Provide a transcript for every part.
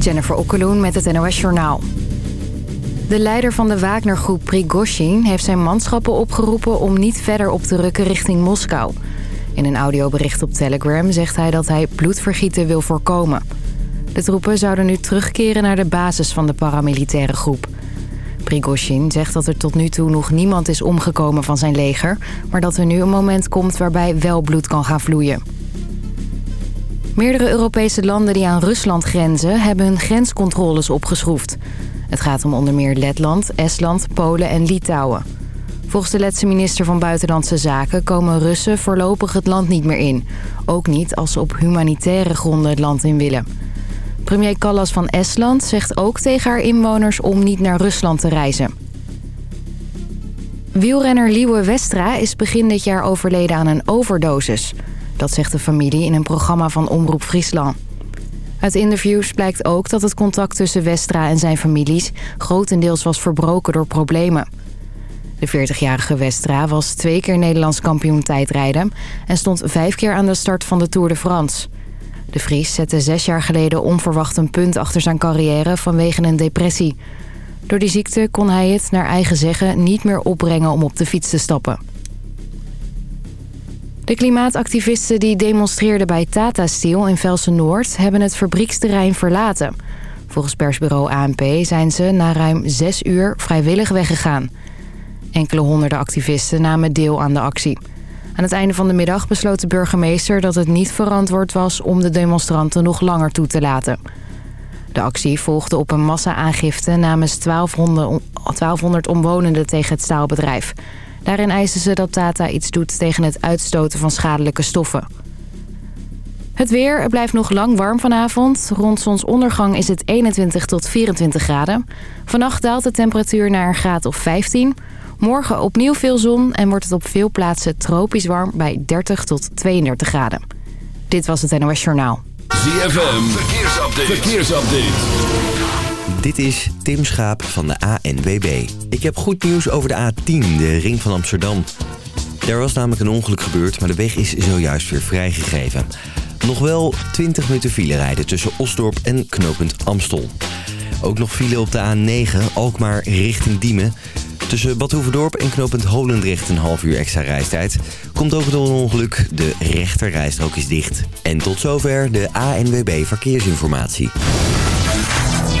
Jennifer Okkeloen met het NOS Journaal. De leider van de Wagnergroep Prigozhin heeft zijn manschappen opgeroepen... om niet verder op te rukken richting Moskou. In een audiobericht op Telegram zegt hij dat hij bloedvergieten wil voorkomen. De troepen zouden nu terugkeren naar de basis van de paramilitaire groep. Prigozhin zegt dat er tot nu toe nog niemand is omgekomen van zijn leger... maar dat er nu een moment komt waarbij wel bloed kan gaan vloeien. Meerdere Europese landen die aan Rusland grenzen... hebben hun grenscontroles opgeschroefd. Het gaat om onder meer Letland, Estland, Polen en Litouwen. Volgens de Letse minister van Buitenlandse Zaken... komen Russen voorlopig het land niet meer in. Ook niet als ze op humanitaire gronden het land in willen. Premier Callas van Estland zegt ook tegen haar inwoners... om niet naar Rusland te reizen. Wielrenner Liewe Westra is begin dit jaar overleden aan een overdosis... Dat zegt de familie in een programma van Omroep Friesland. Uit interviews blijkt ook dat het contact tussen Westra en zijn families... grotendeels was verbroken door problemen. De 40-jarige Westra was twee keer Nederlands kampioen tijdrijden... en stond vijf keer aan de start van de Tour de France. De Fries zette zes jaar geleden onverwacht een punt achter zijn carrière vanwege een depressie. Door die ziekte kon hij het, naar eigen zeggen, niet meer opbrengen om op de fiets te stappen. De klimaatactivisten die demonstreerden bij Tata Steel in Velsen-Noord... hebben het fabrieksterrein verlaten. Volgens persbureau ANP zijn ze na ruim zes uur vrijwillig weggegaan. Enkele honderden activisten namen deel aan de actie. Aan het einde van de middag besloot de burgemeester dat het niet verantwoord was... om de demonstranten nog langer toe te laten. De actie volgde op een massa-aangifte namens 1200, 1200 omwonenden tegen het staalbedrijf... Daarin eisen ze dat Tata iets doet tegen het uitstoten van schadelijke stoffen. Het weer, het blijft nog lang warm vanavond. Rond zonsondergang is het 21 tot 24 graden. Vannacht daalt de temperatuur naar een graad of 15. Morgen opnieuw veel zon en wordt het op veel plaatsen tropisch warm bij 30 tot 32 graden. Dit was het NOS Journaal. ZFM, verkeersupdate. verkeersupdate. Dit is Tim Schaap van de ANWB. Ik heb goed nieuws over de A10, de ring van Amsterdam. Er was namelijk een ongeluk gebeurd, maar de weg is zojuist weer vrijgegeven. Nog wel 20 minuten file rijden tussen Osdorp en knooppunt Amstel. Ook nog file op de A9, Alkmaar richting Diemen. Tussen Bad Hoeverdorp en knooppunt Holendrecht een half uur extra reistijd. Komt ook door een ongeluk, de rechterrijstrook is dicht. En tot zover de ANWB Verkeersinformatie.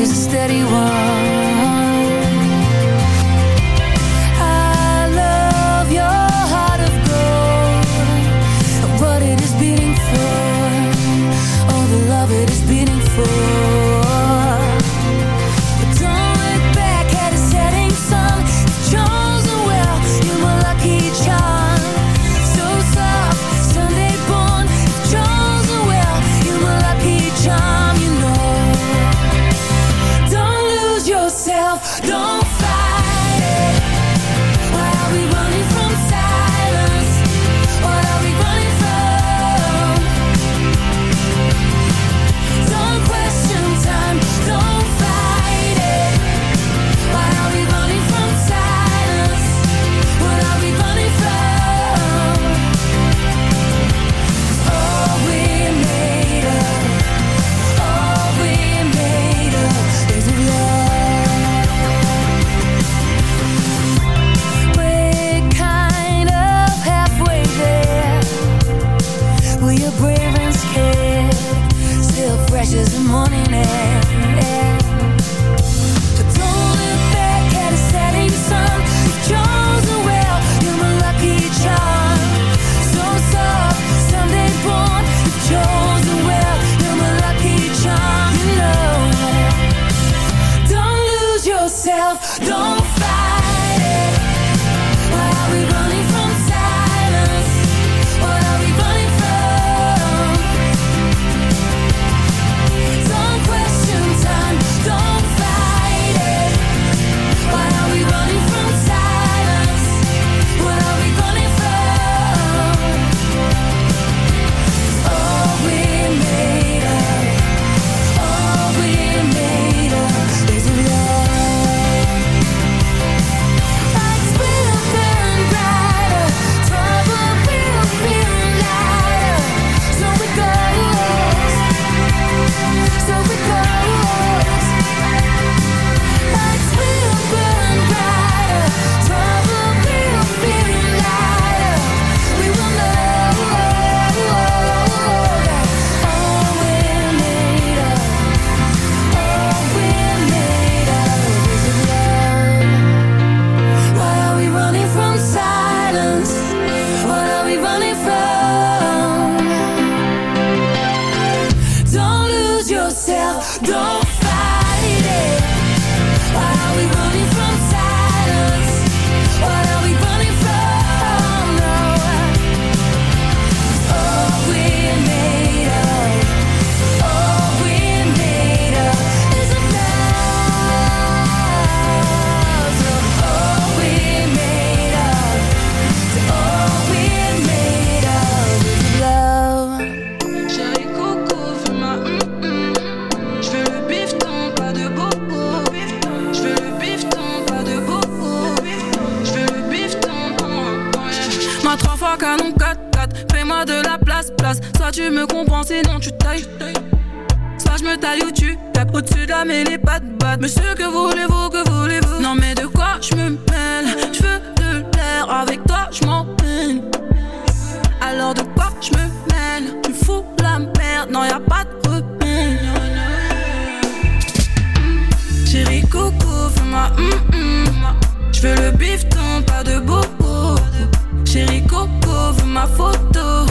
Is a steady one merde, non pas de repère Chérie coco, fais-moi hum hum Je veux le bifton, pas de bobo Chérie coco, ma photo.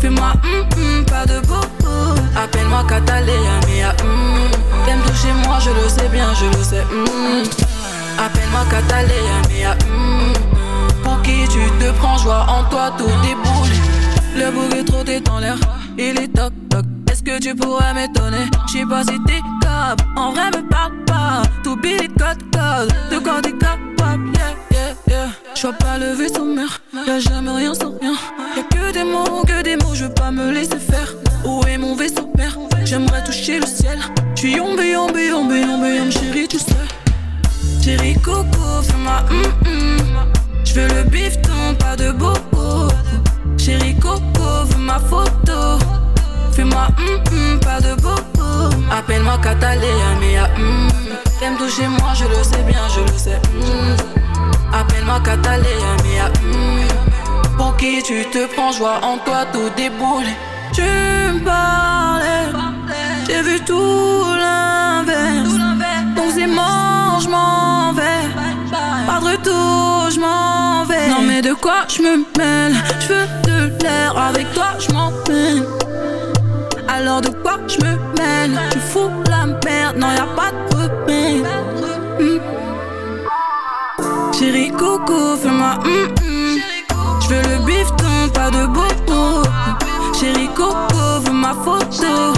Fais-moi hum hum, pas de bobo Appelle-moi Catalina, mia hum T'aimes toucher moi, je le sais bien, je le sais hum Appelle-moi Catalina, mia hum Pour qui tu te prends, joie en toi, tout déboule Le bouc est trop t'es dans l'air, il est toc toc. Est-ce que tu pourrais m'étonner? J'sais pas si t'es capable, en vrai me parle pas. T'oublies les codes codes, de quoi t'es capable? Yeah, yeah, yeah. J'vois pas le vaisseau mère, y'a jamais rien sans rien. Y'a que des mots, que des mots, je veux pas me laisser faire. Où est mon vaisseau père J'aimerais toucher le ciel. J'suis yombe, yombe, yombe, yombe, yombe, chérie, tu sais Chérie coco, fais-moi hum hum Je veux le bifton, pas de bobo Chérie coco, veux ma photo. Fais-moi hum hum, pas de bobo. Appelle-moi Catalina, mia hum T'aimes toucher moi, je le sais bien, je le sais hum. Appelle-moi Catalina, hum Pour qui tu te prends, joie en toi, tout déboule Tu me parlais J'ai vu tout l'inverse. Donc c'est mort, je m'en vais. Pas de retour, je m'en vais mais de quoi je me mêle? Je veux de l'air, avec toi je m'en Alors de quoi je me mêle? Tu fous la merde, non y a pas de repère Hmm. Chérie coco, fais-moi hum hum Je veux le bifton, pas de bobo Chérie coco, veux ma photo.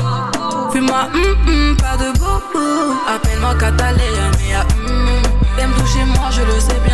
Fais-moi hum hum, pas de bobo Appelle-moi Catalina, mia hum T'aimes toucher moi, je le sais bien,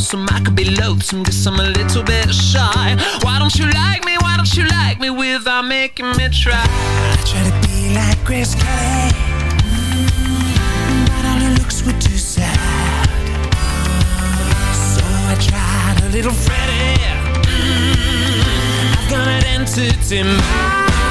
Wholesome, I could be loathsome, guess I'm a little bit shy. Why don't you like me? Why don't you like me without making me try? I try to be like Grace Kelly, mm, but all her looks were too sad. So I tried a little Freddie. Mm, I've got an entity mind.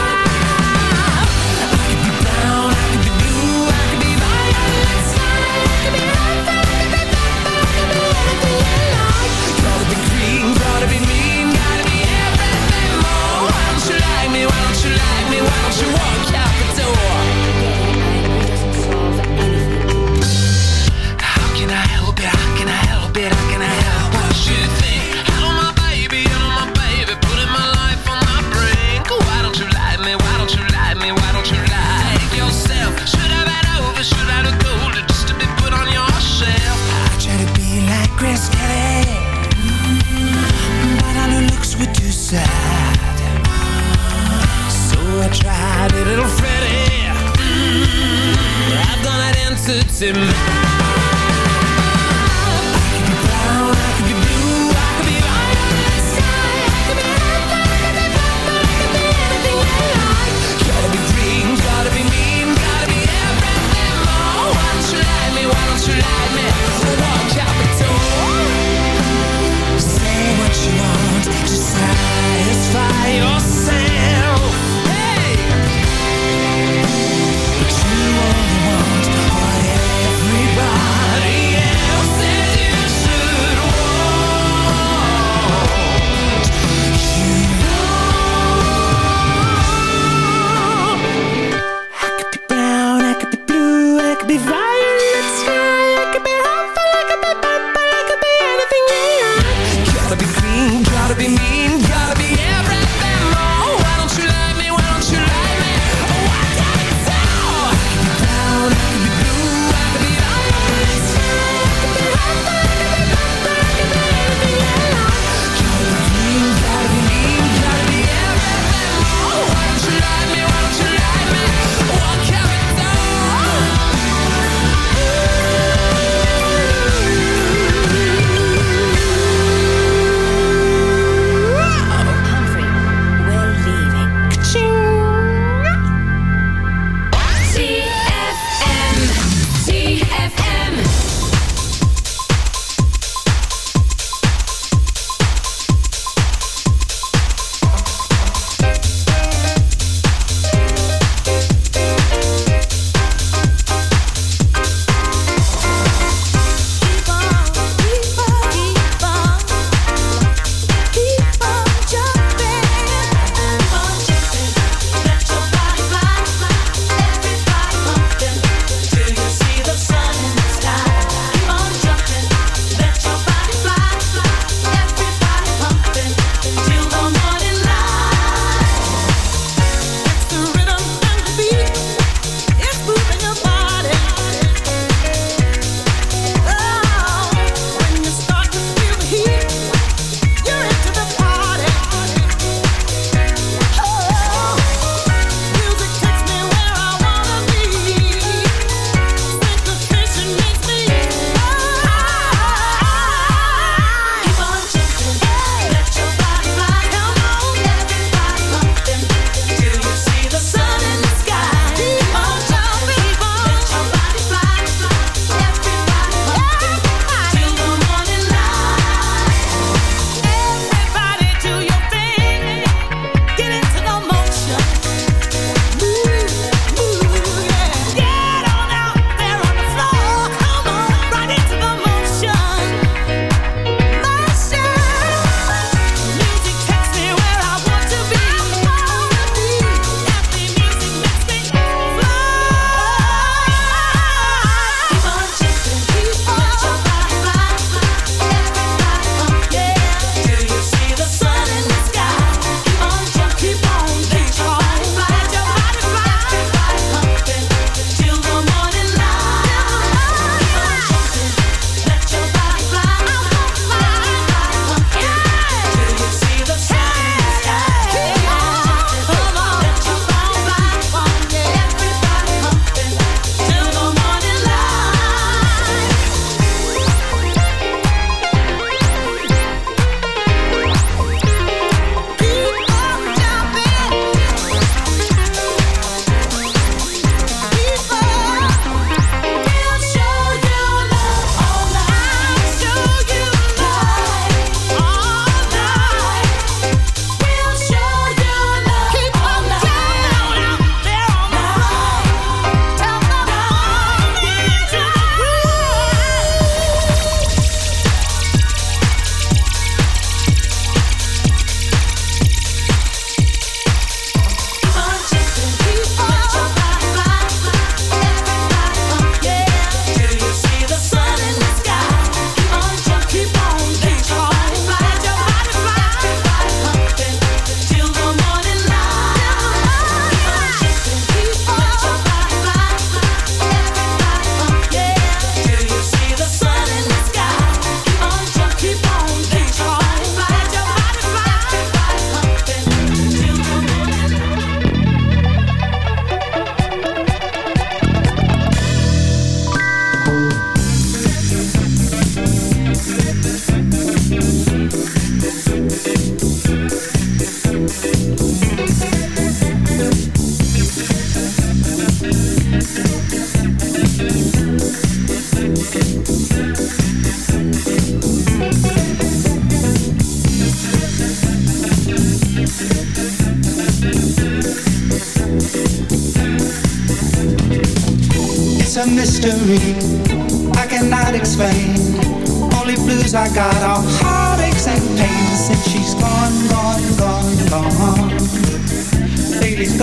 I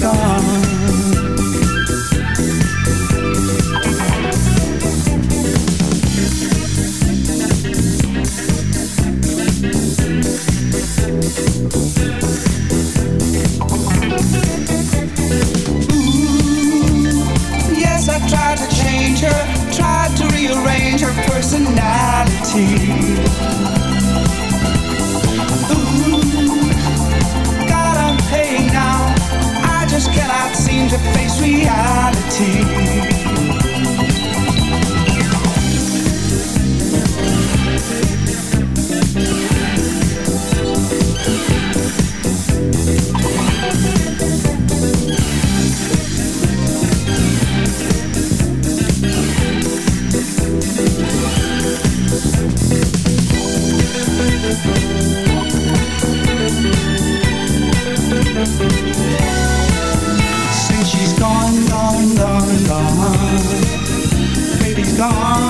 star. we are. gone.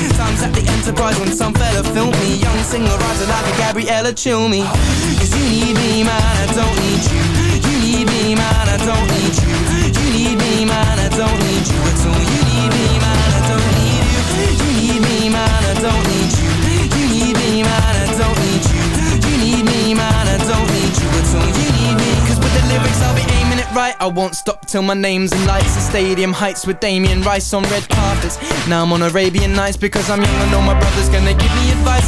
at the Enterprise when some fella filmed me. Young singer writer like a Gabriella Cilmi. Cause you need me man, I don't need you. You need me man, I don't need you. You need me man, I don't need you at all right I won't stop till my name's in lights. The stadium heights with Damien Rice on red carpets. Now I'm on Arabian Nights because I'm young I know my brother's gonna give me advice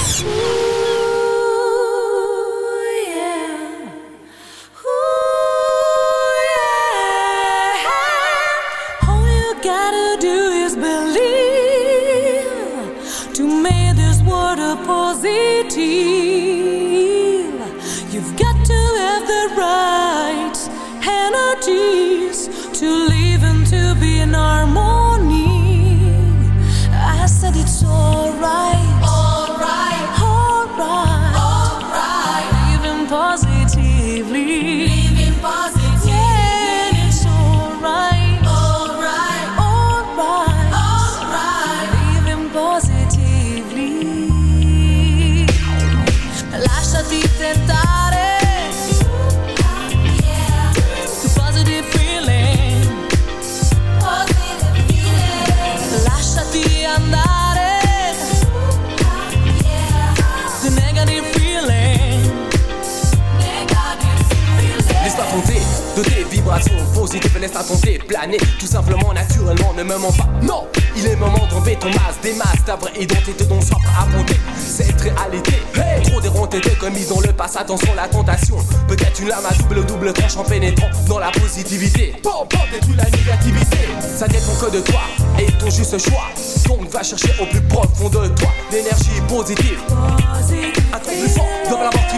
Vibrations positives, laisse-toi compter, planer tout simplement, naturellement, ne me mens pas. Non, il est moment d'enlever ton masque, des masques, ta vraie identité dont soif à affronter cette réalité. Hey Trop déronté, t'es commis dans le passé, attention la tentation. Peut-être une lame à double double tranche en pénétrant dans la positivité. Bon, bon, détruis la négativité? Ça dépend que de toi et ton juste choix. Donc va chercher au plus profond de toi l'énergie positive. Un dans la mort qui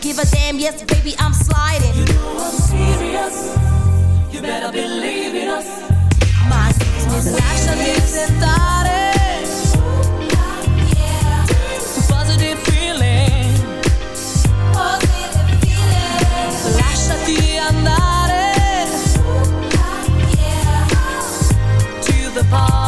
give a damn, yes, baby, I'm sliding. You know I'm serious. You better believe in us. My business, Lasciati tentare. The positive feeling. Positive feeling. Lasciati andare. To the positive